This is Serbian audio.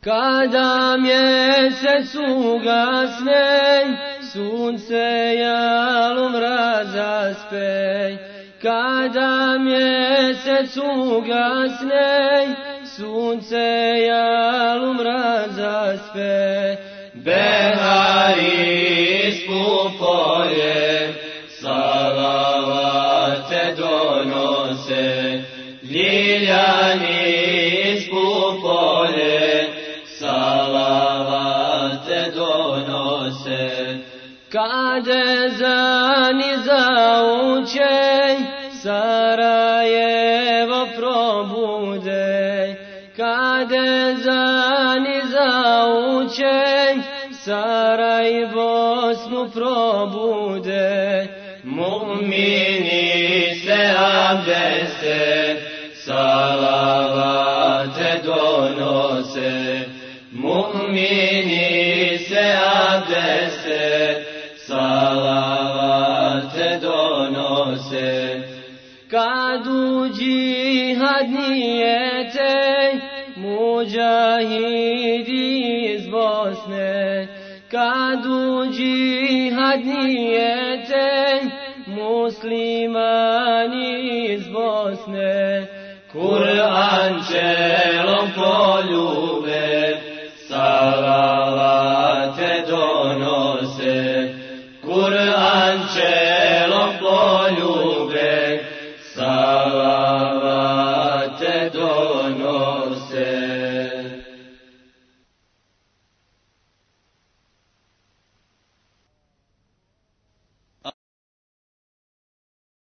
Kada mjesec ugasne, sunce jalom razaspe. Kada mjesec ugasne, sunce jalom razaspe. Behari spupolje, salavate donose, ljiljani Kadezani zaučej, Sarajevo probudej. Kadezani zaučej, Sarajevo smo probudej. Mu'mini se abdeste, salavate donose. Mu'mini se abdeste, salavate donose. Kad u džihad nijete, muđahidi iz Bosne. Kad u džihad nijete, muslimani iz Bosne. Kur'an čelom salavate anđelom poljube, salava te donosi.